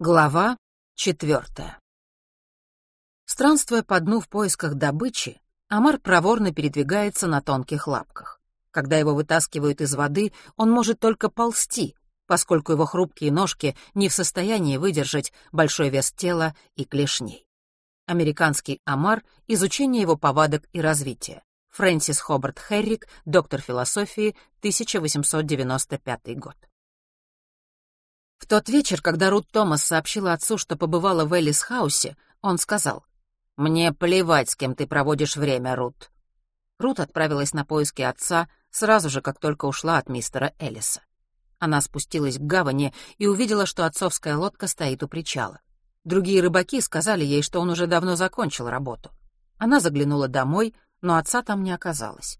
Глава четвертая. Странствуя по дну в поисках добычи, Амар проворно передвигается на тонких лапках. Когда его вытаскивают из воды, он может только ползти, поскольку его хрупкие ножки не в состоянии выдержать большой вес тела и клешней. Американский Амар — изучение его повадок и развития. Фрэнсис Хобарт Херрик, доктор философии, 1895 год. В тот вечер, когда Рут Томас сообщила отцу, что побывала в Эллис-хаусе, он сказал, «Мне плевать, с кем ты проводишь время, Рут». Рут отправилась на поиски отца сразу же, как только ушла от мистера Эллиса. Она спустилась к гавани и увидела, что отцовская лодка стоит у причала. Другие рыбаки сказали ей, что он уже давно закончил работу. Она заглянула домой, но отца там не оказалось.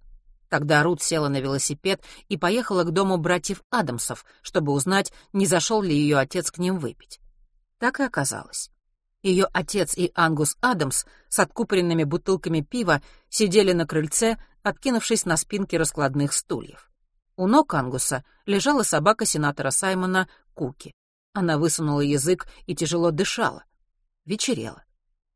Тогда Рут села на велосипед и поехала к дому братьев Адамсов, чтобы узнать, не зашел ли ее отец к ним выпить. Так и оказалось. Ее отец и Ангус Адамс с откупоренными бутылками пива сидели на крыльце, откинувшись на спинки раскладных стульев. У ног Ангуса лежала собака сенатора Саймона Куки. Она высунула язык и тяжело дышала. Вечерело.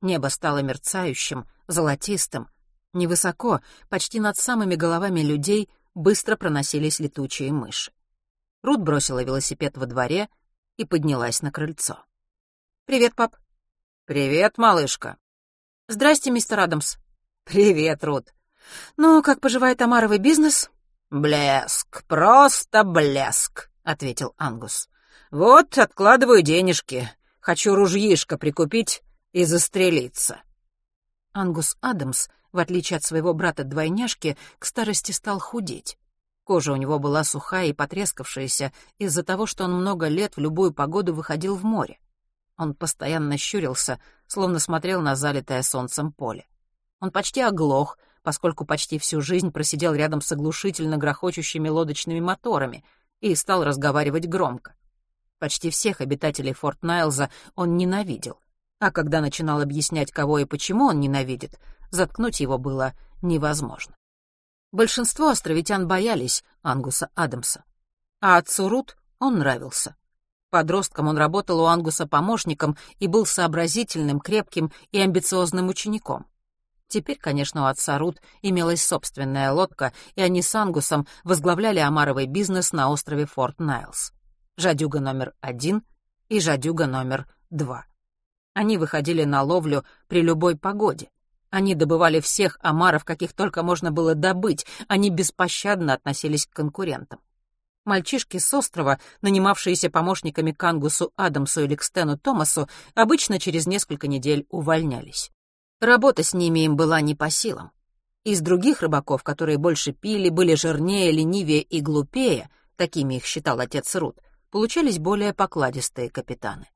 Небо стало мерцающим, золотистым, Невысоко, почти над самыми головами людей, быстро проносились летучие мыши. Рут бросила велосипед во дворе и поднялась на крыльцо. «Привет, пап». «Привет, малышка». «Здрасте, мистер Адамс». «Привет, Рут». «Ну, как поживает Амаровый бизнес?» «Блеск, просто блеск», — ответил Ангус. «Вот, откладываю денежки. Хочу ружьишко прикупить и застрелиться». Ангус Адамс — в отличие от своего брата-двойняшки, к старости стал худеть. Кожа у него была сухая и потрескавшаяся из-за того, что он много лет в любую погоду выходил в море. Он постоянно щурился, словно смотрел на залитое солнцем поле. Он почти оглох, поскольку почти всю жизнь просидел рядом с оглушительно грохочущими лодочными моторами и стал разговаривать громко. Почти всех обитателей Форт Найлза он ненавидел. А когда начинал объяснять, кого и почему он ненавидит, заткнуть его было невозможно. Большинство островитян боялись Ангуса Адамса. А отцу Рут он нравился. Подростком он работал у Ангуса помощником и был сообразительным, крепким и амбициозным учеником. Теперь, конечно, у отца Рут имелась собственная лодка, и они с Ангусом возглавляли омаровый бизнес на острове Форт Найлс. Жадюга номер один и жадюга номер два. Они выходили на ловлю при любой погоде. Они добывали всех омаров, каких только можно было добыть, они беспощадно относились к конкурентам. Мальчишки с острова, нанимавшиеся помощниками Кангусу Адамсу или Кстену Томасу, обычно через несколько недель увольнялись. Работа с ними им была не по силам. Из других рыбаков, которые больше пили, были жирнее, ленивее и глупее, такими их считал отец Рут, получались более покладистые капитаны.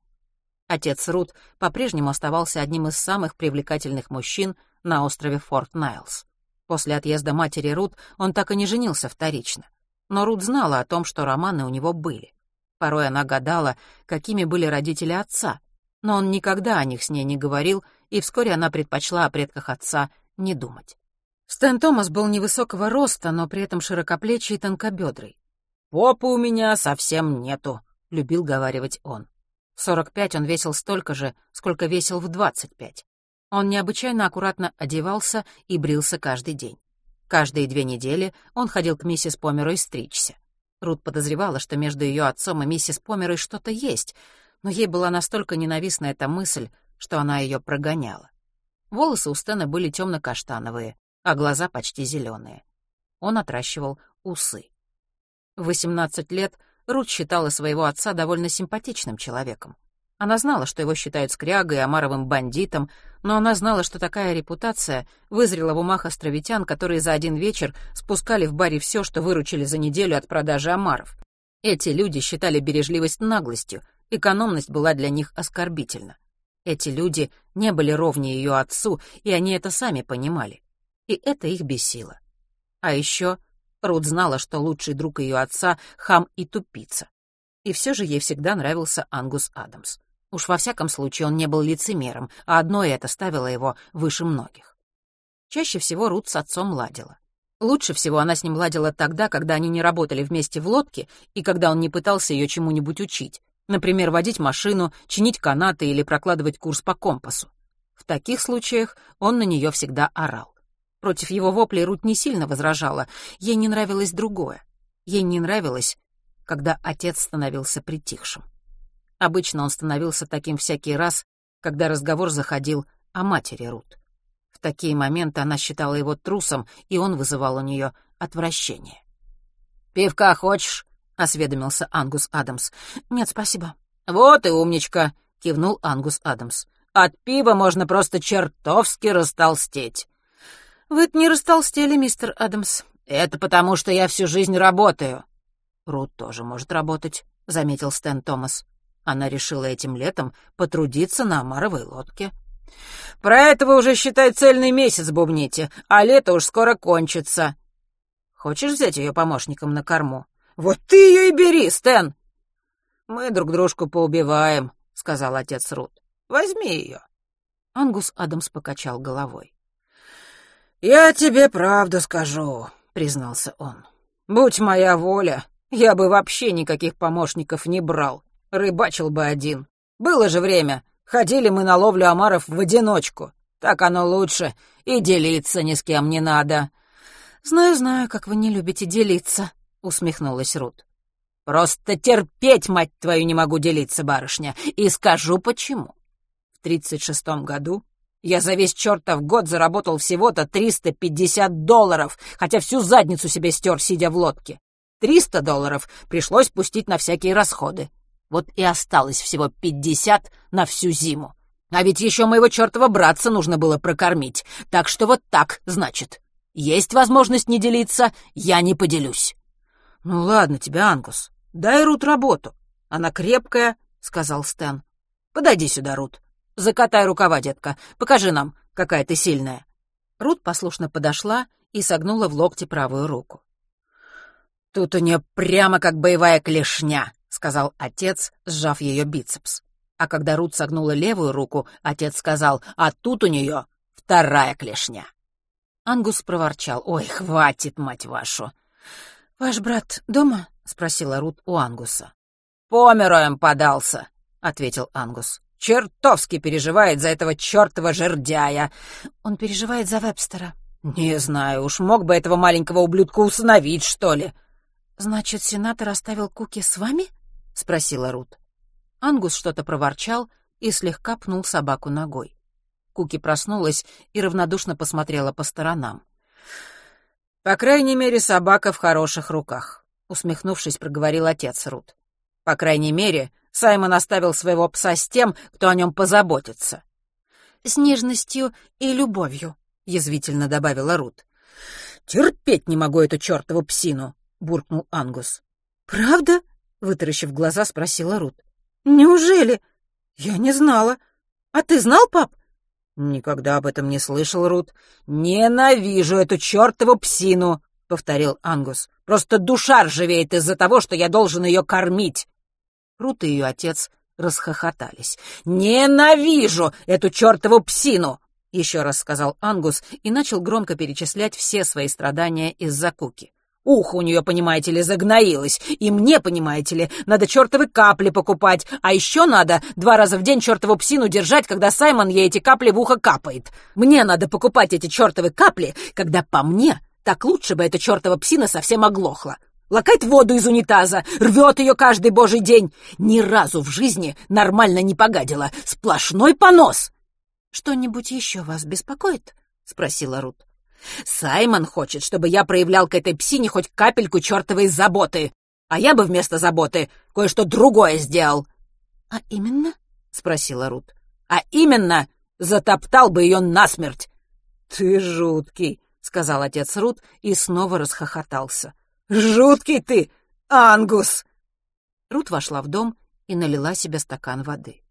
Отец Рут по-прежнему оставался одним из самых привлекательных мужчин на острове Форт Найлс. После отъезда матери Рут он так и не женился вторично. Но Рут знала о том, что романы у него были. Порой она гадала, какими были родители отца, но он никогда о них с ней не говорил, и вскоре она предпочла о предках отца не думать. Стэн Томас был невысокого роста, но при этом широкоплечий и тонкобедрый. «Попы у меня совсем нету», — любил говаривать он. В 45 он весил столько же, сколько весил в 25. Он необычайно аккуратно одевался и брился каждый день. Каждые две недели он ходил к миссис Померой стричься. Рут подозревала, что между ее отцом и миссис Померой что-то есть, но ей была настолько ненавистна эта мысль, что она ее прогоняла. Волосы у Стэна были темно-каштановые, а глаза почти зеленые. Он отращивал усы. В 18 лет Рут считала своего отца довольно симпатичным человеком. Она знала, что его считают скрягой и омаровым бандитом, но она знала, что такая репутация вызрела в умах островитян, которые за один вечер спускали в баре все, что выручили за неделю от продажи омаров. Эти люди считали бережливость наглостью, экономность была для них оскорбительна. Эти люди не были ровнее ее отцу, и они это сами понимали. И это их бесило. А еще Рут знала, что лучший друг ее отца — хам и тупица. И все же ей всегда нравился Ангус Адамс. Уж во всяком случае он не был лицемером, а одно это ставило его выше многих. Чаще всего Рут с отцом ладила. Лучше всего она с ним ладила тогда, когда они не работали вместе в лодке и когда он не пытался ее чему-нибудь учить, Например, водить машину, чинить канаты или прокладывать курс по компасу. В таких случаях он на нее всегда орал. Против его воплей Рут не сильно возражала, ей не нравилось другое. Ей не нравилось, когда отец становился притихшим. Обычно он становился таким всякий раз, когда разговор заходил о матери Рут. В такие моменты она считала его трусом, и он вызывал у нее отвращение. «Пивка хочешь?» — осведомился Ангус Адамс. «Нет, спасибо». «Вот и умничка!» — кивнул Ангус Адамс. «От пива можно просто чертовски растолстеть». «Вы-то не растолстели, мистер Адамс». «Это потому, что я всю жизнь работаю». «Рут тоже может работать», — заметил Стэн Томас. Она решила этим летом потрудиться на омаровой лодке. «Про это вы уже, считай, цельный месяц бубните, а лето уж скоро кончится. Хочешь взять ее помощником на корму? Вот ты ее и бери, Стэн!» «Мы друг дружку поубиваем», — сказал отец Рут. «Возьми ее». Ангус Адамс покачал головой. «Я тебе правду скажу», — признался он. «Будь моя воля, я бы вообще никаких помощников не брал. Рыбачил бы один. Было же время. Ходили мы на ловлю омаров в одиночку. Так оно лучше. И делиться ни с кем не надо». «Знаю, знаю, как вы не любите делиться», — усмехнулась Рут. «Просто терпеть, мать твою, не могу делиться, барышня. И скажу почему. В тридцать шестом году я за весь чертов год заработал всего-то 350 долларов, хотя всю задницу себе стер, сидя в лодке. 300 долларов пришлось пустить на всякие расходы. Вот и осталось всего 50 на всю зиму. А ведь еще моего чертова братца нужно было прокормить. Так что вот так, значит. Есть возможность не делиться, я не поделюсь. Ну ладно тебе, Ангус, дай Рут работу. Она крепкая, — сказал Стэн. Подойди сюда, Рут. Закатай рукава, детка. Покажи нам, какая ты сильная. Рут послушно подошла и согнула в локте правую руку. Тут у нее прямо как боевая клешня, — сказал отец, сжав ее бицепс. А когда Рут согнула левую руку, отец сказал, а тут у нее вторая клешня. Ангус проворчал. «Ой, хватит, мать вашу!» «Ваш брат дома?» — спросила Рут у Ангуса. «Помероем подался», — ответил Ангус. «Чертовски переживает за этого чертова жердяя». «Он переживает за Вебстера». «Не знаю, уж мог бы этого маленького ублюдка усыновить, что ли». «Значит, сенатор оставил Куки с вами?» — спросила Рут. Ангус что-то проворчал и слегка пнул собаку ногой. Куки проснулась и равнодушно посмотрела по сторонам. «По крайней мере, собака в хороших руках», — усмехнувшись, проговорил отец Рут. «По крайней мере, Саймон оставил своего пса с тем, кто о нем позаботится». «С нежностью и любовью», — язвительно добавила Рут. «Терпеть не могу эту чертову псину», — буркнул Ангус. «Правда?» — вытаращив глаза, спросила Рут. «Неужели? Я не знала. А ты знал, пап?» «Никогда об этом не слышал, Рут. Ненавижу эту чертову псину!» — повторил Ангус. «Просто душа ржавеет из-за того, что я должен ее кормить!» Рут и ее отец расхохотались. «Ненавижу эту чертову псину!» — еще раз сказал Ангус и начал громко перечислять все свои страдания из-за Куки. Ухо у нее, понимаете ли, загноилось. И мне, понимаете ли, надо чертовы капли покупать. А еще надо два раза в день чертову псину держать, когда Саймон ей эти капли в ухо капает. Мне надо покупать эти чертовы капли, когда по мне так лучше бы эта чертова псина совсем оглохла. Лакает воду из унитаза, рвет ее каждый божий день. Ни разу в жизни нормально не погадила. Сплошной понос. «Что-нибудь еще вас беспокоит?» — спросила Рут. Саймон хочет, чтобы я проявлял к этой псине хоть капельку чертовой заботы, а я бы вместо заботы кое-что другое сделал. — А именно? — спросила Рут. — А именно, затоптал бы ее насмерть. — Ты жуткий, — сказал отец Рут и снова расхохотался. — Жуткий ты, Ангус! Рут вошла в дом и налила себе стакан воды.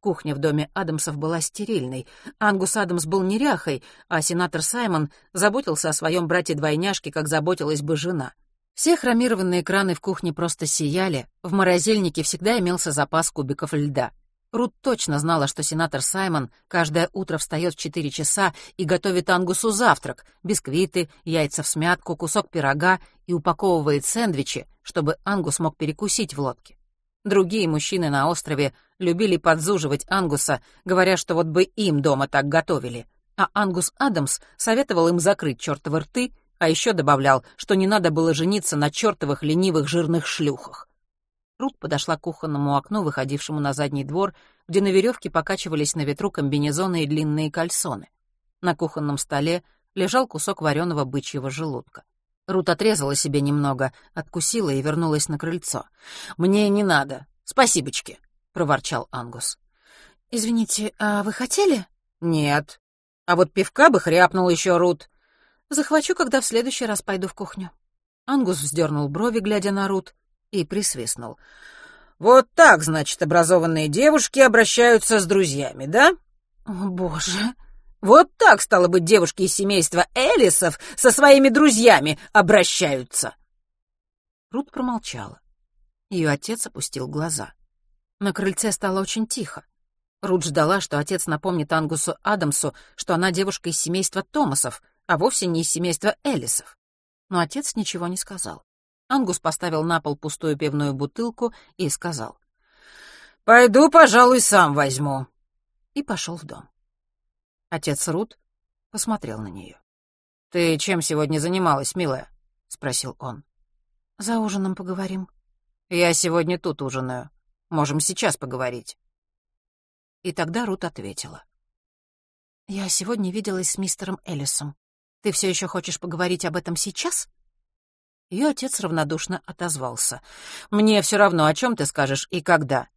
Кухня в доме Адамсов была стерильной. Ангус Адамс был неряхой, а сенатор Саймон заботился о своем брате-двойняшке, как заботилась бы жена. Все хромированные краны в кухне просто сияли, в морозильнике всегда имелся запас кубиков льда. Рут точно знала, что сенатор Саймон каждое утро встает в четыре часа и готовит Ангусу завтрак — бисквиты, яйца в смятку, кусок пирога и упаковывает сэндвичи, чтобы Ангус мог перекусить в лодке. Другие мужчины на острове любили подзуживать Ангуса, говоря, что вот бы им дома так готовили. А Ангус Адамс советовал им закрыть чертовы рты, а еще добавлял, что не надо было жениться на чертовых ленивых жирных шлюхах. Рут подошла к кухонному окну, выходившему на задний двор, где на веревке покачивались на ветру комбинезоны и длинные кальсоны. На кухонном столе лежал кусок вареного бычьего желудка. Рут отрезала себе немного, откусила и вернулась на крыльцо. «Мне не надо. Спасибочки», — проворчал Ангус. «Извините, а вы хотели?» «Нет. А вот пивка бы хряпнул еще Рут». «Захвачу, когда в следующий раз пойду в кухню». Ангус вздернул брови, глядя на Рут, и присвистнул. «Вот так, значит, образованные девушки обращаются с друзьями, да?» «О, боже!» Вот так, стало быть, девушки из семейства Элисов со своими друзьями обращаются. Рут промолчала. Ее отец опустил глаза. На крыльце стало очень тихо. Рут ждала, что отец напомнит Ангусу Адамсу, что она девушка из семейства Томасов, а вовсе не из семейства Элисов. Но отец ничего не сказал. Ангус поставил на пол пустую пивную бутылку и сказал. «Пойду, пожалуй, сам возьму». И пошел в дом. Отец Рут посмотрел на нее. «Ты чем сегодня занималась, милая?» — спросил он. «За ужином поговорим». «Я сегодня тут ужинаю. Можем сейчас поговорить». И тогда Рут ответила. «Я сегодня виделась с мистером Эллисом. Ты все еще хочешь поговорить об этом сейчас?» Ее отец равнодушно отозвался. «Мне все равно, о чем ты скажешь и когда».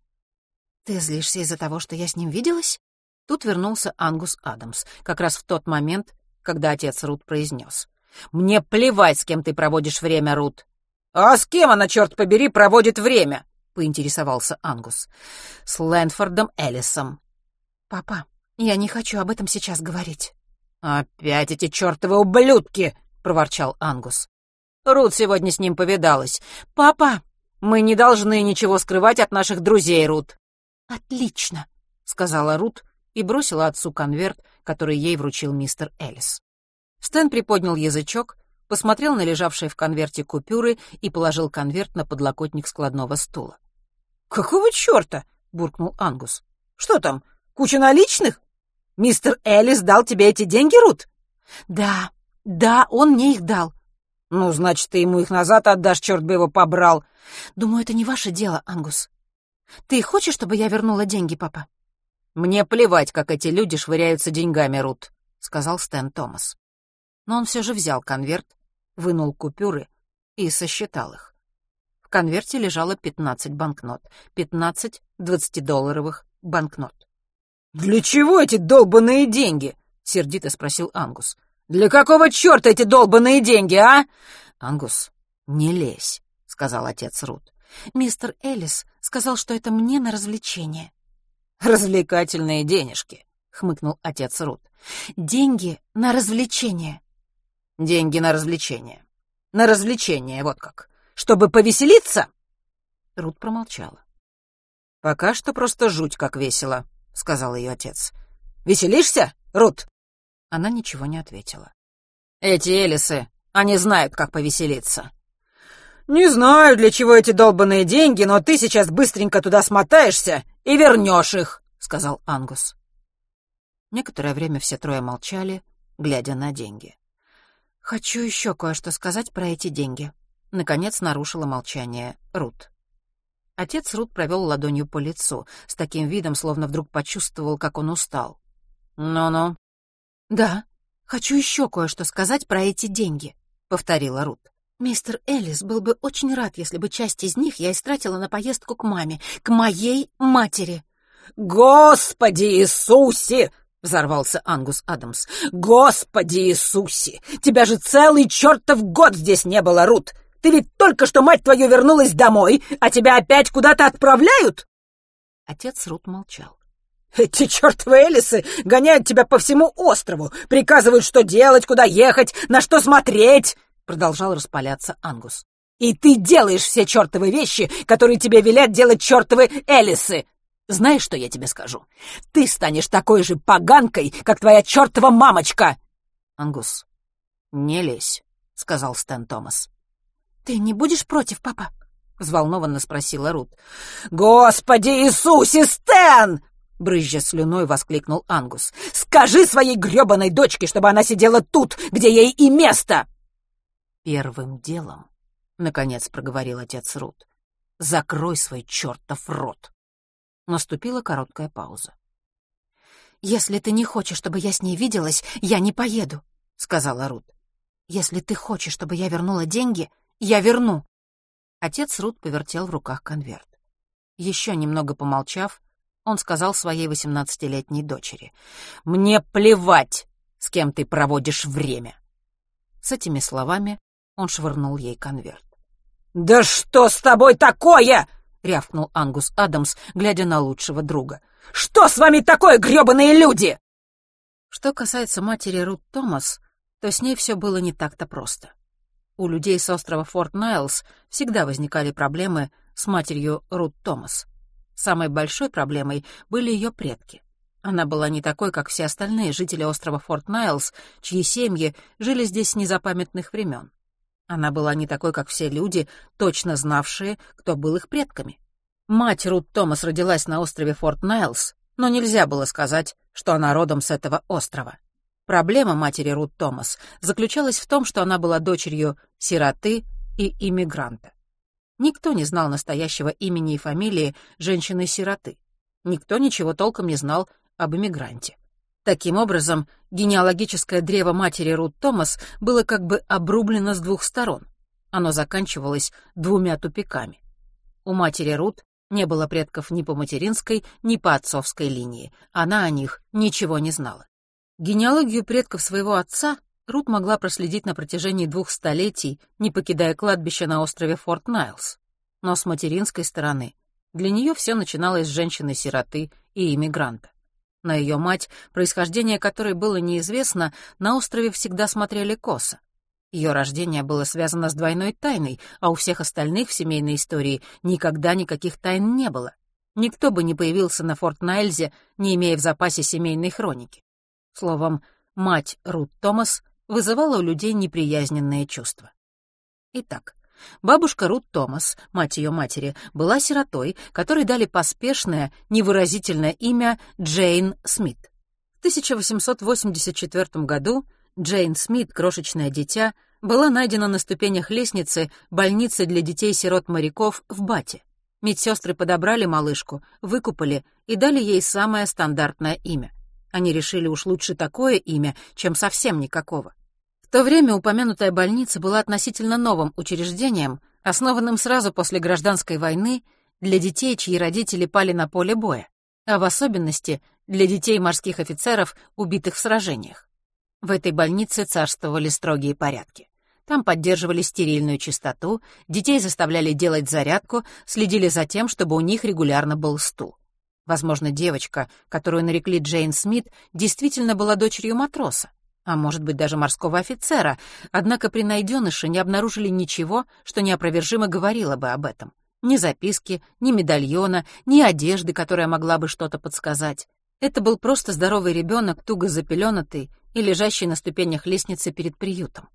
«Ты злишься из-за того, что я с ним виделась?» Тут вернулся Ангус Адамс, как раз в тот момент, когда отец Рут произнес. «Мне плевать, с кем ты проводишь время, Рут». «А с кем она, черт побери, проводит время?» — поинтересовался Ангус. «С Лэнфордом Эллисом». «Папа, я не хочу об этом сейчас говорить». «Опять эти чертовы ублюдки!» — проворчал Ангус. Рут сегодня с ним повидалась. «Папа, мы не должны ничего скрывать от наших друзей, Рут». «Отлично», — сказала Рут, и бросила отцу конверт, который ей вручил мистер Элlis. Стэн приподнял язычок, посмотрел на лежавшие в конверте купюры и положил конверт на подлокотник складного стула. «Какого черта?» — буркнул Ангус. «Что там, куча наличных? Мистер Элlis дал тебе эти деньги, Рут?» «Да, да, он мне их дал». «Ну, значит, ты ему их назад отдашь, черт бы его побрал». «Думаю, это не ваше дело, Ангус. Ты хочешь, чтобы я вернула деньги, папа?» «Мне плевать, как эти люди швыряются деньгами, Рут», — сказал Стэн Томас. Но он все же взял конверт, вынул купюры и сосчитал их. В конверте лежало пятнадцать банкнот, пятнадцать двадцатидолларовых банкнот. «Для чего эти долбанные деньги?» — сердито спросил Ангус. «Для какого черта эти долбанные деньги, а?» «Ангус, не лезь», — сказал отец Рут. «Мистер Элlis сказал, что это мне на развлечение». «Развлекательные денежки», — хмыкнул отец Рут. «Деньги на развлечения». «Деньги на развлечения. На развлечения, вот как. Чтобы повеселиться?» Рут промолчала. «Пока что просто жуть как весело», — сказал ее отец. «Веселишься, Рут?» Она ничего не ответила. «Эти Элисы, они знают, как повеселиться». «Не знаю, для чего эти долбанные деньги, но ты сейчас быстренько туда смотаешься и вернешь их», — сказал Ангус. Некоторое время все трое молчали, глядя на деньги. «Хочу еще кое-что сказать про эти деньги», — наконец нарушила молчание Рут. Отец Рут провел ладонью по лицу, с таким видом, словно вдруг почувствовал, как он устал. «Ну-ну». «Да, хочу еще кое-что сказать про эти деньги», — повторила Рут. Мистер Элlis был бы очень рад, если бы часть из них я истратила на поездку к маме, к моей матери. «Господи Иисусе!» — взорвался Ангус Адамс. «Господи Иисусе! Тебя же целый чертов год здесь не было, Рут! Ты ведь только что, мать твою, вернулась домой, а тебя опять куда-то отправляют?» Отец Рут молчал. «Эти чертовы Элисы гоняют тебя по всему острову, приказывают, что делать, куда ехать, на что смотреть!» продолжал распаляться Ангус. «И ты делаешь все чертовы вещи, которые тебе велят делать чертовы Элисы! Знаешь, что я тебе скажу? Ты станешь такой же поганкой, как твоя чертова мамочка!» «Ангус, не лезь», — сказал Стэн Томас. «Ты не будешь против, папа?» — взволнованно спросила Рут. «Господи Иисусе, Стэн!» — брызжа слюной воскликнул Ангус. «Скажи своей грёбаной дочке, чтобы она сидела тут, где ей и место!» «Первым делом», — наконец проговорил отец Рут, — «закрой свой чертов рот». Наступила короткая пауза. «Если ты не хочешь, чтобы я с ней виделась, я не поеду», — сказала Рут. «Если ты хочешь, чтобы я вернула деньги, я верну». Отец Рут повертел в руках конверт. Еще немного помолчав, он сказал своей восемнадцатилетней дочери. «Мне плевать, с кем ты проводишь время!» С этими словами он швырнул ей конверт. «Да что с тобой такое?» — рявкнул Ангус Адамс, глядя на лучшего друга. «Что с вами такое, грёбаные люди?» Что касается матери Рут Томас, то с ней все было не так-то просто. У людей с острова Форт Найлс всегда возникали проблемы с матерью Рут Томас. Самой большой проблемой были ее предки. Она была не такой, как все остальные жители острова Форт Найлс, чьи семьи жили здесь с незапамятных времен. Она была не такой, как все люди, точно знавшие, кто был их предками. Мать Рут Томас родилась на острове Форт Найлс, но нельзя было сказать, что она родом с этого острова. Проблема матери Рут Томас заключалась в том, что она была дочерью сироты и иммигранта. Никто не знал настоящего имени и фамилии женщины-сироты. Никто ничего толком не знал об иммигранте. Таким образом, генеалогическое древо матери Рут Томас было как бы обрублено с двух сторон. Оно заканчивалось двумя тупиками. У матери Рут не было предков ни по материнской, ни по отцовской линии. Она о них ничего не знала. Генеалогию предков своего отца Рут могла проследить на протяжении двух столетий, не покидая кладбище на острове Форт Найлс. Но с материнской стороны для нее все начиналось с женщины-сироты и иммигранта. На ее мать, происхождение которой было неизвестно, на острове всегда смотрели косо. Ее рождение было связано с двойной тайной, а у всех остальных в семейной истории никогда никаких тайн не было. Никто бы не появился на Форт Найльзе, не имея в запасе семейной хроники. Словом, мать Рут Томас вызывала у людей неприязненные чувства. Итак, бабушка Рут Томас, мать ее матери, была сиротой, которой дали поспешное, невыразительное имя Джейн Смит. В 1884 году Джейн Смит, крошечное дитя, была найдена на ступенях лестницы больницы для детей-сирот-моряков в Бате. Медсестры подобрали малышку, выкупали и дали ей самое стандартное имя. Они решили уж лучше такое имя, чем совсем никакого. В то время упомянутая больница была относительно новым учреждением, основанным сразу после гражданской войны для детей, чьи родители пали на поле боя, а в особенности для детей морских офицеров, убитых в сражениях. В этой больнице царствовали строгие порядки. Там поддерживали стерильную чистоту, детей заставляли делать зарядку, следили за тем, чтобы у них регулярно был стул. Возможно, девочка, которую нарекли Джейн Смит, действительно была дочерью матроса а может быть даже морского офицера, однако при найденыше не обнаружили ничего, что неопровержимо говорило бы об этом. Ни записки, ни медальона, ни одежды, которая могла бы что-то подсказать. Это был просто здоровый ребенок, туго запеленатый и лежащий на ступенях лестницы перед приютом.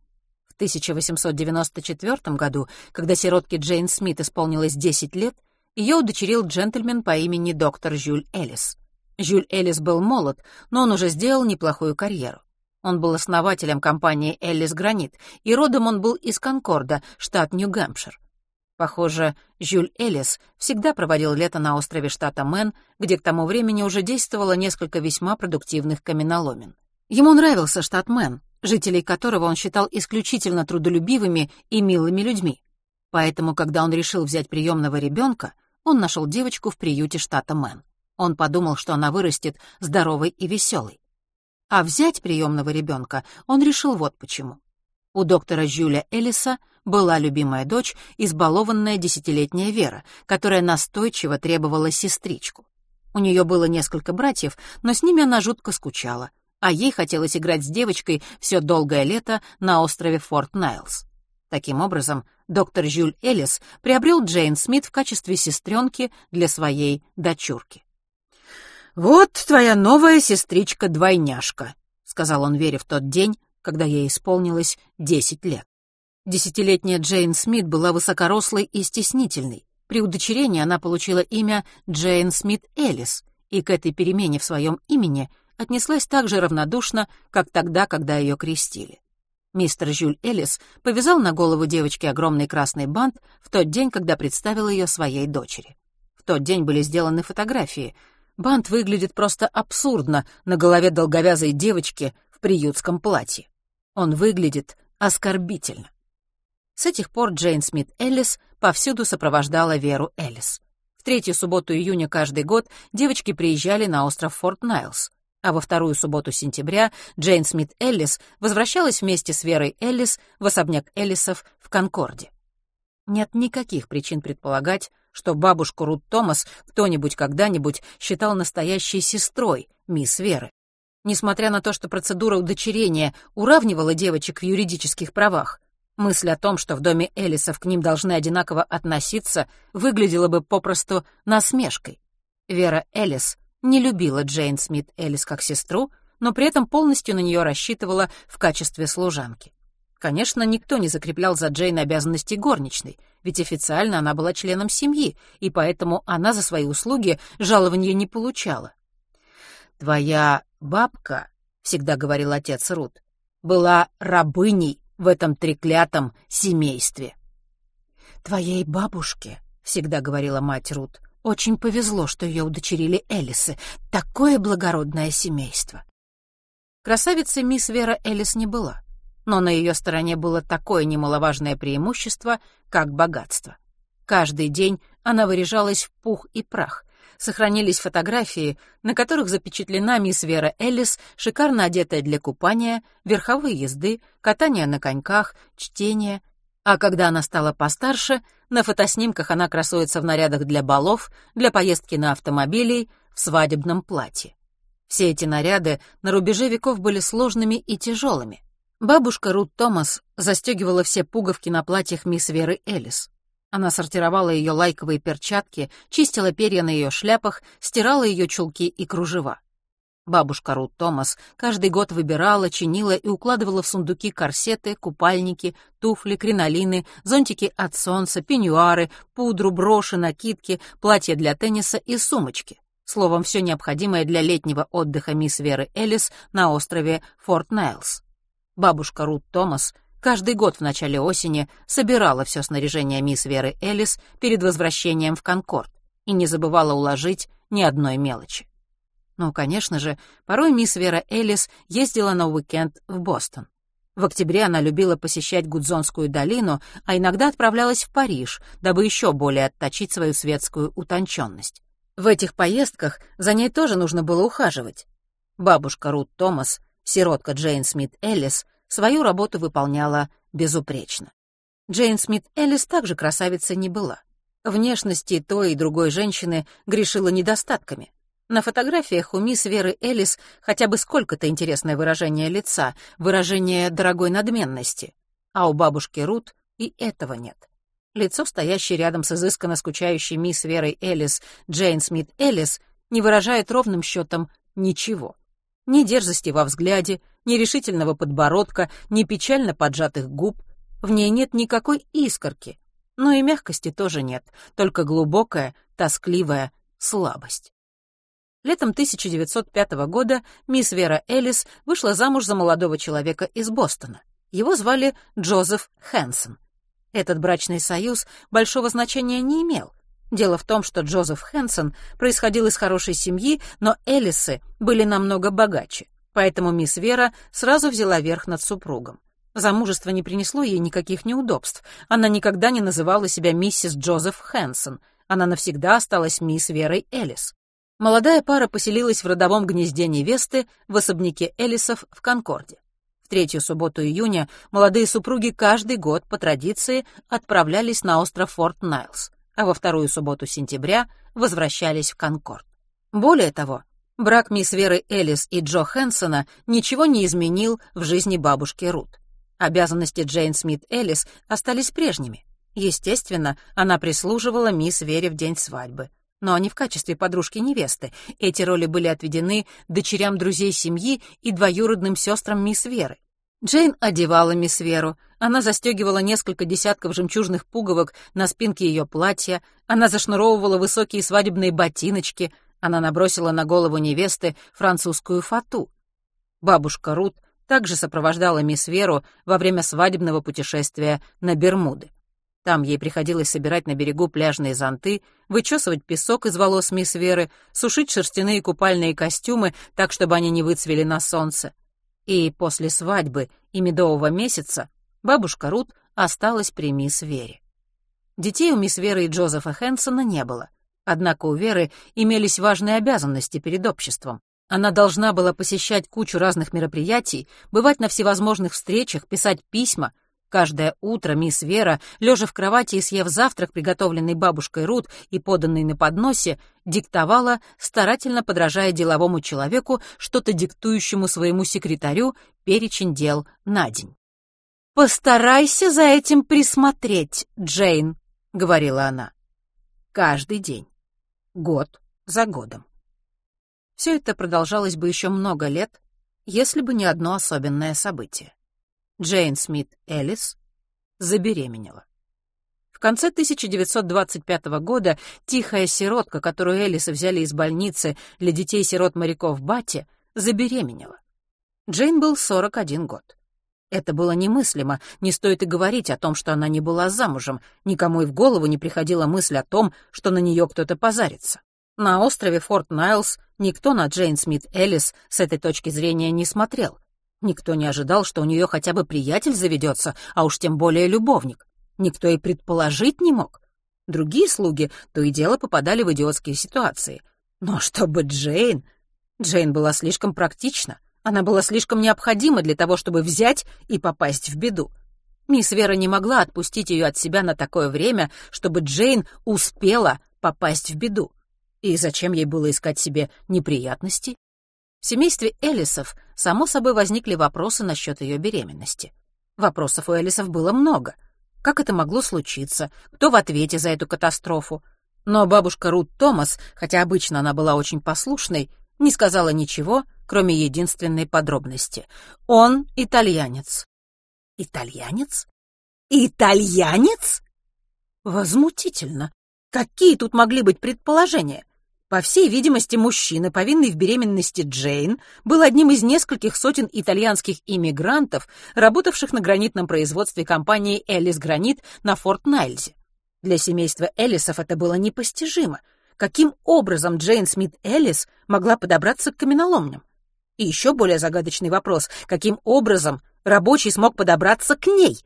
В 1894 году, когда сиротке Джейн Смит исполнилось 10 лет, ее удочерил джентльмен по имени доктор Жюль Эллис. Жюль Эллис был молод, но он уже сделал неплохую карьеру. Он был основателем компании «Эллис Гранит», и родом он был из Конкорда, штат Нью-Гэмпшир. Похоже, Жюль Эллис всегда проводил лето на острове штата Мэн, где к тому времени уже действовало несколько весьма продуктивных каменоломен. Ему нравился штат Мэн, жителей которого он считал исключительно трудолюбивыми и милыми людьми. Поэтому, когда он решил взять приемного ребенка, он нашел девочку в приюте штата Мэн. Он подумал, что она вырастет здоровой и веселой. А взять приемного ребенка он решил вот почему. У доктора Жюля Эллиса была любимая дочь, избалованная десятилетняя Вера, которая настойчиво требовала сестричку. У нее было несколько братьев, но с ними она жутко скучала, а ей хотелось играть с девочкой все долгое лето на острове Форт Найлс. Таким образом, доктор Жюль Элис приобрел Джейн Смит в качестве сестренки для своей дочурки. «Вот твоя новая сестричка-двойняшка», — сказал он Вере в тот день, когда ей исполнилось десять лет. Десятилетняя Джейн Смит была высокорослой и стеснительной. При удочерении она получила имя Джейн Смит Эллис, и к этой перемене в своем имени отнеслась так же равнодушно, как тогда, когда ее крестили. Мистер Жюль Эллис повязал на голову девочки огромный красный бант в тот день, когда представил ее своей дочери. В тот день были сделаны фотографии. Бант выглядит просто абсурдно на голове долговязой девочки в приютском платье. Он выглядит оскорбительно. С этих пор Джейн Смит Эллис повсюду сопровождала Веру Эллис. В третью субботу июня каждый год девочки приезжали на остров Форт Найлс, а во вторую субботу сентября Джейн Смит Эллис возвращалась вместе с Верой Эллис в особняк Эллисов в Конкорде. Нет никаких причин предполагать, что бабушку Рут Томас кто-нибудь когда-нибудь считал настоящей сестрой мисс Веры. Несмотря на то, что процедура удочерения уравнивала девочек в юридических правах, Мысль о том, что в доме Элисов к ним должны одинаково относиться, выглядела бы попросту насмешкой. Вера Элис не любила Джейн Смит Элис как сестру, но при этом полностью на нее рассчитывала в качестве служанки. Конечно, никто не закреплял за Джейн обязанности горничной, ведь официально она была членом семьи, и поэтому она за свои услуги жалования не получала. «Твоя бабка», — всегда говорил отец Рут, — «была рабыней в этом треклятом семействе. «Твоей бабушке», — всегда говорила мать Рут, — «очень повезло, что ее удочерили Элисы. Такое благородное семейство». Красавицей мисс Вера Элис не была, но на ее стороне было такое немаловажное преимущество, как богатство. Каждый день она выряжалась в пух и прах, сохранились фотографии, на которых запечатлена мисс Вера Эллис, шикарно одетая для купания, верховой езды, катания на коньках, чтения. А когда она стала постарше, на фотоснимках она красуется в нарядах для балов, для поездки на автомобиле, в свадебном платье. Все эти наряды на рубеже веков были сложными и тяжелыми. Бабушка Рут Томас застегивала все пуговки на платьях мисс Веры Эллис. Она сортировала ее лайковые перчатки, чистила перья на ее шляпах, стирала ее чулки и кружева. Бабушка Рут Томас каждый год выбирала, чинила и укладывала в сундуки корсеты, купальники, туфли, кринолины, зонтики от солнца, пеньюары, пудру, броши, накидки, платья для тенниса и сумочки. Словом, все необходимое для летнего отдыха мисс Веры Элис на острове Форт Найлс. Бабушка Рут Томас каждый год в начале осени собирала все снаряжение мисс Веры Элис перед возвращением в Конкорд и не забывала уложить ни одной мелочи. Ну, конечно же, порой мисс Вера Элис ездила на уикенд в Бостон. В октябре она любила посещать Гудзонскую долину, а иногда отправлялась в Париж, дабы еще более отточить свою светскую утонченность. В этих поездках за ней тоже нужно было ухаживать. Бабушка Рут Томас, сиротка Джейн Смит Эллис, свою работу выполняла безупречно. Джейн Смит Эллис также красавицей не была. Внешности той и другой женщины грешила недостатками. На фотографиях у мисс Веры Эллис хотя бы сколько-то интересное выражение лица, выражение дорогой надменности, а у бабушки Рут и этого нет. Лицо, стоящее рядом с изысканно скучающей мисс Верой Эллис, Джейн Смит Эллис, не выражает ровным счетом ничего. Ни дерзости во взгляде, ни решительного подбородка, ни печально поджатых губ. В ней нет никакой искорки. Но и мягкости тоже нет, только глубокая, тоскливая слабость. Летом 1905 года мисс Вера Эллис вышла замуж за молодого человека из Бостона. Его звали Джозеф Хэнсон. Этот брачный союз большого значения не имел — Дело в том, что Джозеф Хэнсон происходил из хорошей семьи, но Элисы были намного богаче, поэтому мисс Вера сразу взяла верх над супругом. Замужество не принесло ей никаких неудобств. Она никогда не называла себя миссис Джозеф Хэнсон. Она навсегда осталась мисс Верой Элис. Молодая пара поселилась в родовом гнезде невесты в особняке Элисов в Конкорде. В третью субботу июня молодые супруги каждый год по традиции отправлялись на остров Форт Найлс а во вторую субботу сентября возвращались в Конкорд. Более того, брак мисс Веры Элис и Джо Хэнсона ничего не изменил в жизни бабушки Рут. Обязанности Джейн Смит Элис остались прежними. Естественно, она прислуживала мисс Вере в день свадьбы. Но не в качестве подружки-невесты. Эти роли были отведены дочерям друзей семьи и двоюродным сестрам мисс Веры. Джейн одевала мисс Веру, она застегивала несколько десятков жемчужных пуговок на спинке ее платья, она зашнуровывала высокие свадебные ботиночки, она набросила на голову невесты французскую фату. Бабушка Рут также сопровождала мисс Веру во время свадебного путешествия на Бермуды. Там ей приходилось собирать на берегу пляжные зонты, вычесывать песок из волос мисс Веры, сушить шерстяные купальные костюмы так, чтобы они не выцвели на солнце. И после свадьбы и медового месяца бабушка Рут осталась при мисс Вере. Детей у мисс Веры и Джозефа Хэнсона не было. Однако у Веры имелись важные обязанности перед обществом. Она должна была посещать кучу разных мероприятий, бывать на всевозможных встречах, писать письма. Каждое утро мисс Вера, лежа в кровати и съев завтрак, приготовленный бабушкой Рут и поданный на подносе, диктовала, старательно подражая деловому человеку, что-то диктующему своему секретарю перечень дел на день. «Постарайся за этим присмотреть, Джейн», — говорила она. Каждый день. Год за годом. Все это продолжалось бы еще много лет, если бы не одно особенное событие. Джейн Смит Эллис забеременела. В конце 1925 года тихая сиротка, которую Эллисы взяли из больницы для детей-сирот моряков Бати, забеременела. Джейн был 41 год. Это было немыслимо, не стоит и говорить о том, что она не была замужем, никому и в голову не приходила мысль о том, что на нее кто-то позарится. На острове Форт Найлс никто на Джейн Смит Эллис с этой точки зрения не смотрел. Никто не ожидал, что у нее хотя бы приятель заведется, а уж тем более любовник. Никто и предположить не мог. Другие слуги то и дело попадали в идиотские ситуации. Но чтобы Джейн... Джейн была слишком практична. Она была слишком необходима для того, чтобы взять и попасть в беду. Мисс Вера не могла отпустить ее от себя на такое время, чтобы Джейн успела попасть в беду. И зачем ей было искать себе неприятности? В семействе Элисов, само собой, возникли вопросы насчет ее беременности. Вопросов у Элисов было много. Как это могло случиться? Кто в ответе за эту катастрофу? Но бабушка Рут Томас, хотя обычно она была очень послушной, не сказала ничего, кроме единственной подробности. Он итальянец. Итальянец? Итальянец? Возмутительно. Какие тут могли быть предположения? По всей видимости, мужчина, повинный в беременности Джейн, был одним из нескольких сотен итальянских иммигрантов, работавших на гранитном производстве компании «Эллис Гранит» на Форт Найльзе. Для семейства Эллисов это было непостижимо — каким образом Джейн Смит Эллис могла подобраться к каменоломням? И еще более загадочный вопрос, каким образом рабочий смог подобраться к ней?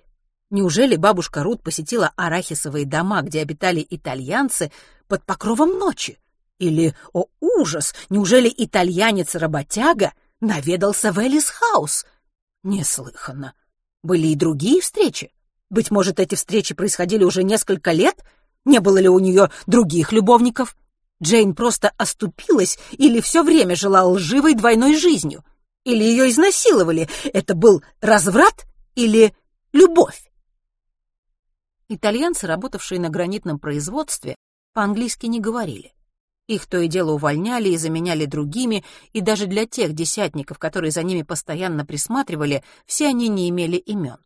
Неужели бабушка Рут посетила арахисовые дома, где обитали итальянцы, под покровом ночи? Или, о ужас, неужели итальянец-работяга наведался в Эллис-хаус? Неслыханно. Были и другие встречи. Быть может, эти встречи происходили уже несколько лет? Не было ли у нее других любовников? Джейн просто оступилась или все время жила лживой двойной жизнью? Или ее изнасиловали? Это был разврат или любовь? Итальянцы, работавшие на гранитном производстве, по-английски не говорили. Их то и дело увольняли и заменяли другими, и даже для тех десятников, которые за ними постоянно присматривали, все они не имели имен.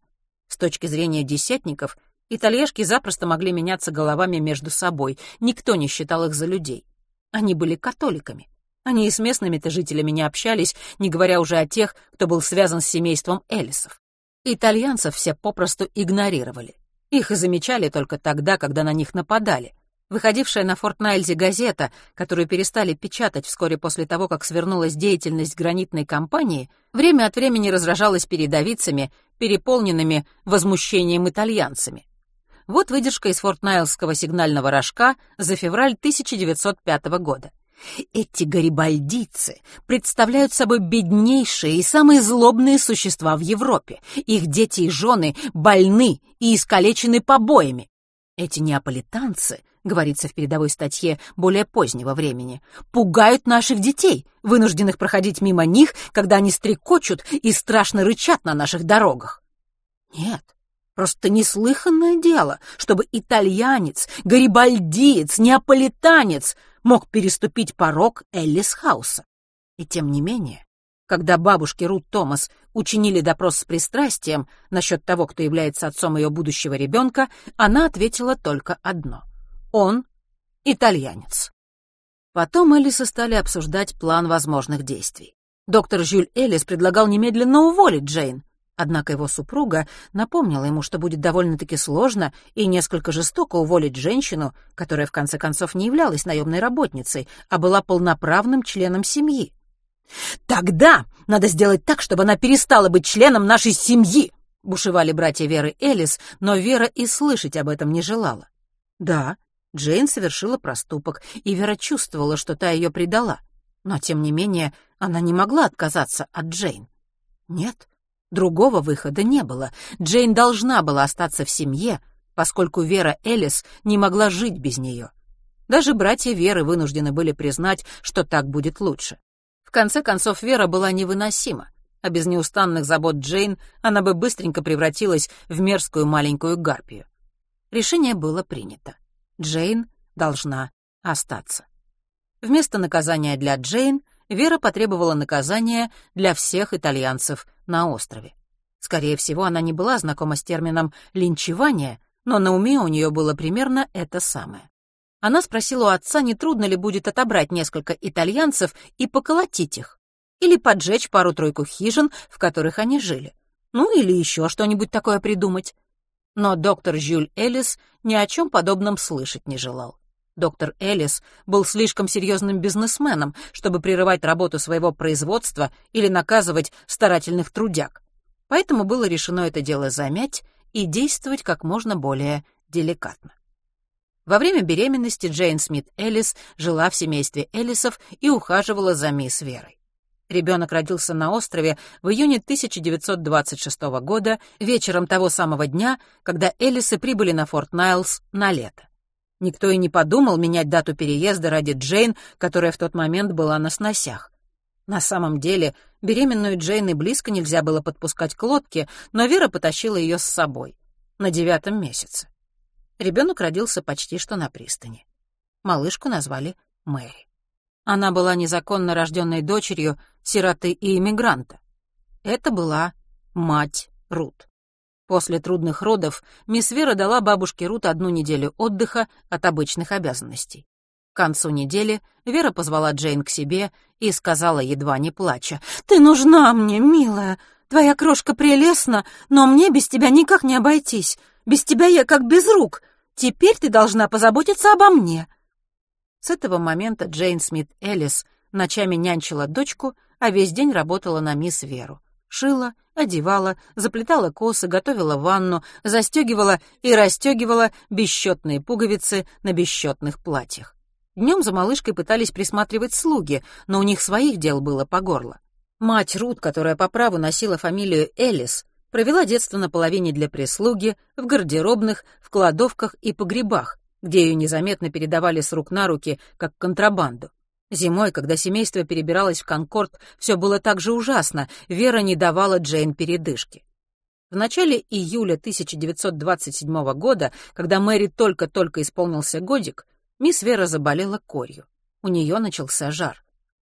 С точки зрения десятников — Итальяшки запросто могли меняться головами между собой, никто не считал их за людей. Они были католиками. Они и с местными-то жителями не общались, не говоря уже о тех, кто был связан с семейством Элисов. Итальянцев все попросту игнорировали. Их и замечали только тогда, когда на них нападали. Выходившая на Форт Найльзе газета, которую перестали печатать вскоре после того, как свернулась деятельность гранитной компании, время от времени разражалась передовицами, переполненными возмущением итальянцами. Вот выдержка из фортнайлского сигнального рожка за февраль 1905 года. Эти гарибальдийцы представляют собой беднейшие и самые злобные существа в Европе. Их дети и жены больны и искалечены побоями. Эти неаполитанцы, говорится в передовой статье более позднего времени, пугают наших детей, вынужденных проходить мимо них, когда они стрекочут и страшно рычат на наших дорогах. Нет, Просто неслыханное дело, чтобы итальянец, гарибальдиец, неаполитанец мог переступить порог Эллис Хауса. И тем не менее, Когда бабушки Рут Томас учинили допрос с пристрастием насчет того, кто является отцом ее будущего ребенка, она ответила только одно. Он — итальянец. Потом Элисы стали обсуждать план возможных действий. Доктор Жюль Элис предлагал немедленно уволить Джейн, однако его супруга напомнила ему, что будет довольно-таки сложно и несколько жестоко уволить женщину, которая в конце концов не являлась наемной работницей, а была полноправным членом семьи. «Тогда надо сделать так, чтобы она перестала быть членом нашей семьи!» — бушевали братья Веры Элис, но Вера и слышать об этом не желала. Да, Джейн совершила проступок, и Вера чувствовала, что та ее предала. Но, тем не менее, она не могла отказаться от Джейн. Нет, другого выхода не было. Джейн должна была остаться в семье, поскольку Вера Элис не могла жить без нее. Даже братья Веры вынуждены были признать, что так будет лучше. В конце концов, Вера была невыносима, а без неустанных забот Джейн она бы быстренько превратилась в мерзкую маленькую гарпию. Решение было принято. Джейн должна остаться. Вместо наказания для Джейн Вера потребовала наказания для всех итальянцев на острове. Скорее всего, она не была знакома с термином «линчевание», но на уме у нее было примерно это самое. Она спросила у отца, не трудно ли будет отобрать несколько итальянцев и поколотить их, или поджечь пару-тройку хижин, в которых они жили. Ну, или еще что-нибудь такое придумать. Но доктор Жюль Элис ни о чем подобном слышать не желал. Доктор Элис был слишком серьезным бизнесменом, чтобы прерывать работу своего производства или наказывать старательных трудяг. Поэтому было решено это дело замять и действовать как можно более деликатно. Во время беременности Джейн Смит Эллис жила в семействе Эллисов и ухаживала за мисс Верой. Ребенок родился на острове в июне 1926 года, вечером того самого дня, когда Эллисы прибыли на Форт Найлс на лето. Никто и не подумал менять дату переезда ради Джейн, которая в тот момент была на сносях. На самом деле, беременную Джейн и близко нельзя было подпускать к лодке, но Вера потащила ее с собой на девятом месяце. Ребенок родился почти что на пристани. Малышку назвали Мэри. Она была незаконно рожденной дочерью сироты и иммигранта. Это была мать Рут. После трудных родов мисс Вера дала бабушке Рут одну неделю отдыха от обычных обязанностей. К концу недели Вера позвала Джейн к себе и сказала, едва не плача, «Ты нужна мне, милая. Твоя крошка прелестна, но мне без тебя никак не обойтись. Без тебя я как без рук. Теперь ты должна позаботиться обо мне». С этого момента Джейн Смит Эллис ночами нянчила дочку, а весь день работала на мисс Веру. Шила, одевала, заплетала косы, готовила ванну, застегивала и расстегивала бесчетные пуговицы на бесчетных платьях. Днем за малышкой пытались присматривать слуги, но у них своих дел было по горло. Мать Рут, которая по праву носила фамилию Эллис, Провела детство на половине для прислуги, в гардеробных, в кладовках и погребах, где ее незаметно передавали с рук на руки, как контрабанду. Зимой, когда семейство перебиралось в Конкорд, все было так же ужасно, Вера не давала Джейн передышки. В начале июля 1927 года, когда Мэри только-только исполнился годик, мисс Вера заболела корью. У нее начался жар.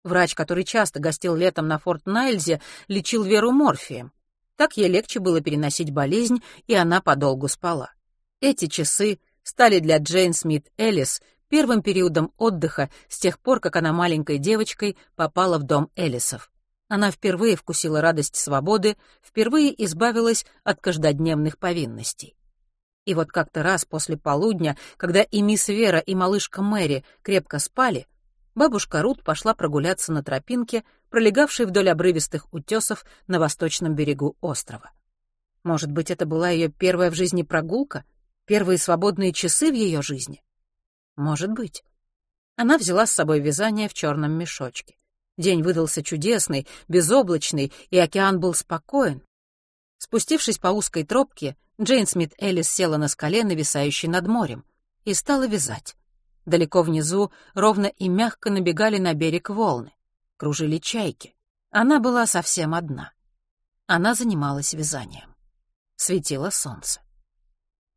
Врач, который часто гостил летом на Форт Найльзе, лечил Веру морфием. Так ей легче было переносить болезнь, и она подолгу спала. Эти часы стали для Джейн Смит Эллис первым периодом отдыха с тех пор, как она маленькой девочкой попала в дом Эллисов. Она впервые вкусила радость свободы, впервые избавилась от каждодневных повинностей. И вот как-то раз после полудня, когда и мисс Вера, и малышка Мэри крепко спали, бабушка Рут пошла прогуляться на тропинке, пролегавшей вдоль обрывистых утесов на восточном берегу острова. Может быть, это была ее первая в жизни прогулка? Первые свободные часы в ее жизни? Может быть. Она взяла с собой вязание в черном мешочке. День выдался чудесный, безоблачный, и океан был спокоен. Спустившись по узкой тропке, Джейн Смит Эллис села на скале, нависающей над морем, и стала вязать. Далеко внизу ровно и мягко набегали на берег волны. Кружили чайки. Она была совсем одна. Она занималась вязанием. Светило солнце.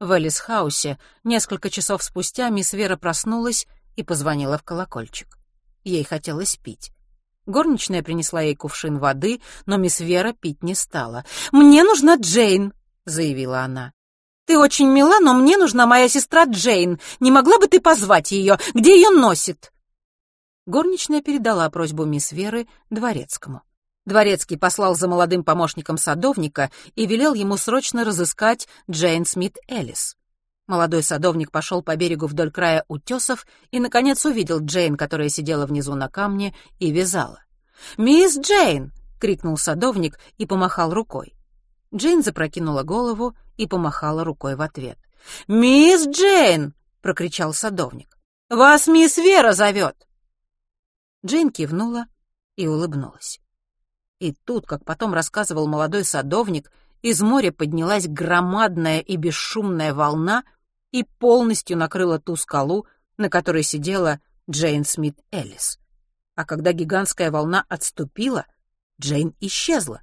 В Элис-хаусе несколько часов спустя мисс Вера проснулась и позвонила в колокольчик. Ей хотелось пить. Горничная принесла ей кувшин воды, но мисс Вера пить не стала. «Мне нужна Джейн», — заявила она. «Ты очень мила, но мне нужна моя сестра Джейн. Не могла бы ты позвать ее? Где ее носит?» Горничная передала просьбу мисс Веры дворецкому. Дворецкий послал за молодым помощником садовника и велел ему срочно разыскать Джейн Смит Эллис. Молодой садовник пошел по берегу вдоль края утесов и, наконец, увидел Джейн, которая сидела внизу на камне и вязала. «Мисс Джейн!» — крикнул садовник и помахал рукой. Джейн запрокинула голову и помахала рукой в ответ. «Мисс Джейн!» — прокричал садовник. «Вас мисс Вера зовет!» Джейн кивнула и улыбнулась. И тут, как потом рассказывал молодой садовник, из моря поднялась громадная и бесшумная волна — и полностью накрыла ту скалу, на которой сидела Джейн Смит Эллис. А когда гигантская волна отступила, Джейн исчезла.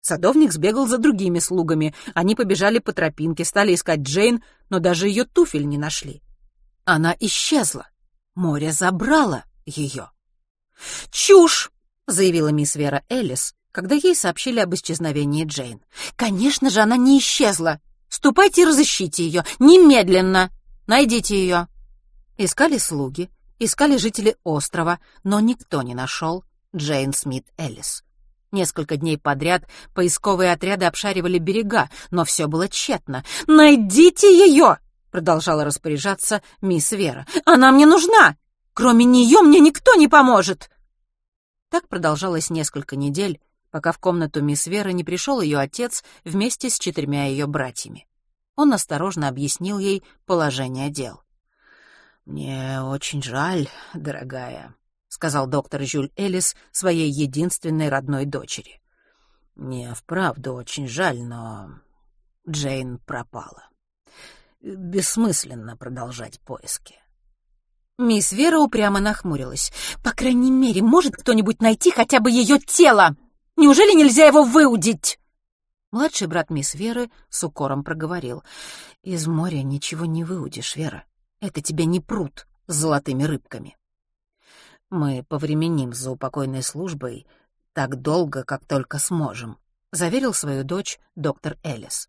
Садовник сбегал за другими слугами. Они побежали по тропинке, стали искать Джейн, но даже ее туфель не нашли. Она исчезла. Море забрало ее. «Чушь!» — заявила мисс Вера Эллис, когда ей сообщили об исчезновении Джейн. «Конечно же, она не исчезла!» Ступайте и разыщите ее. Немедленно! Найдите ее!» Искали слуги, искали жители острова, но никто не нашел Джейн Смит Эллис. Несколько дней подряд поисковые отряды обшаривали берега, но все было тщетно. «Найдите ее!» — продолжала распоряжаться мисс Вера. «Она мне нужна! Кроме нее мне никто не поможет!» Так продолжалось несколько недель, пока в комнату мисс Веры не пришел ее отец вместе с четырьмя ее братьями. Он осторожно объяснил ей положение дел. «Мне очень жаль, дорогая», — сказал доктор Жюль Элис своей единственной родной дочери. «Мне вправду очень жаль, но Джейн пропала. Бессмысленно продолжать поиски». Мисс Вера упрямо нахмурилась. «По крайней мере, может кто-нибудь найти хотя бы ее тело?» Неужели нельзя его выудить?» Младший брат мисс Веры с укором проговорил. «Из моря ничего не выудишь, Вера. Это тебе не пруд с золотыми рыбками. Мы повременим за упокойной службой так долго, как только сможем», — заверил свою дочь доктор Элис.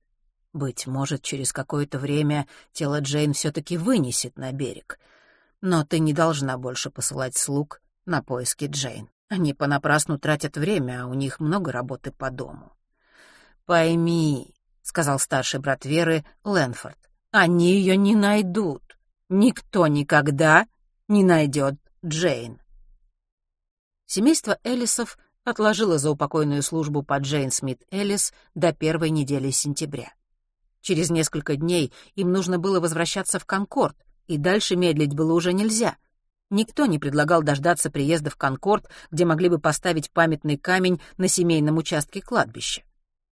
«Быть может, через какое-то время тело Джейн все-таки вынесет на берег. Но ты не должна больше посылать слуг на поиски Джейн. Они понапрасну тратят время, а у них много работы по дому. «Пойми», — сказал старший брат Веры, Лэнфорд, — «они ее не найдут. Никто никогда не найдет Джейн». Семейство Эллисов отложило заупокойную службу по Джейн Смит Эллис до первой недели сентября. Через несколько дней им нужно было возвращаться в Конкорд, и дальше медлить было уже нельзя. Никто не предлагал дождаться приезда в Конкорд, где могли бы поставить памятный камень на семейном участке кладбища.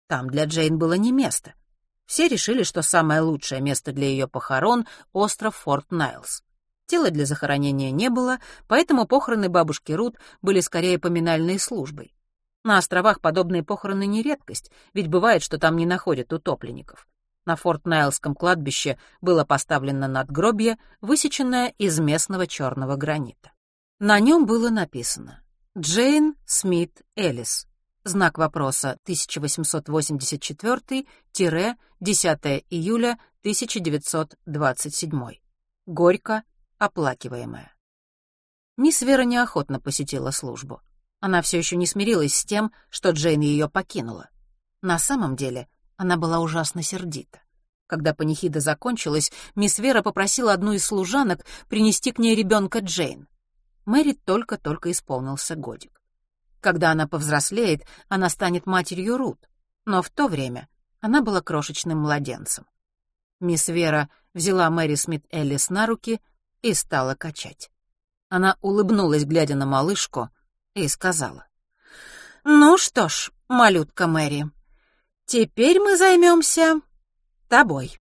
Там для Джейн было не место. Все решили, что самое лучшее место для ее похорон — остров Форт Найлс. Тела для захоронения не было, поэтому похороны бабушки Рут были скорее поминальной службой. На островах подобные похороны не редкость, ведь бывает, что там не находят утопленников. На Форт-Найлском кладбище было поставлено надгробье, высеченное из местного черного гранита. На нем было написано «Джейн Смит Эллис». Знак вопроса 1884-10 июля 1927. Горько оплакиваемая. Мисс Вера неохотно посетила службу. Она все еще не смирилась с тем, что Джейн ее покинула. На самом деле она была ужасно сердита. Когда панихида закончилась, мисс Вера попросила одну из служанок принести к ней ребенка Джейн. Мэри только-только исполнился годик. Когда она повзрослеет, она станет матерью Рут, но в то время она была крошечным младенцем. Мисс Вера взяла Мэри Смит Эллис на руки и стала качать. Она улыбнулась, глядя на малышку, и сказала. «Ну что ж, малютка Мэри, Теперь мы займемся тобой.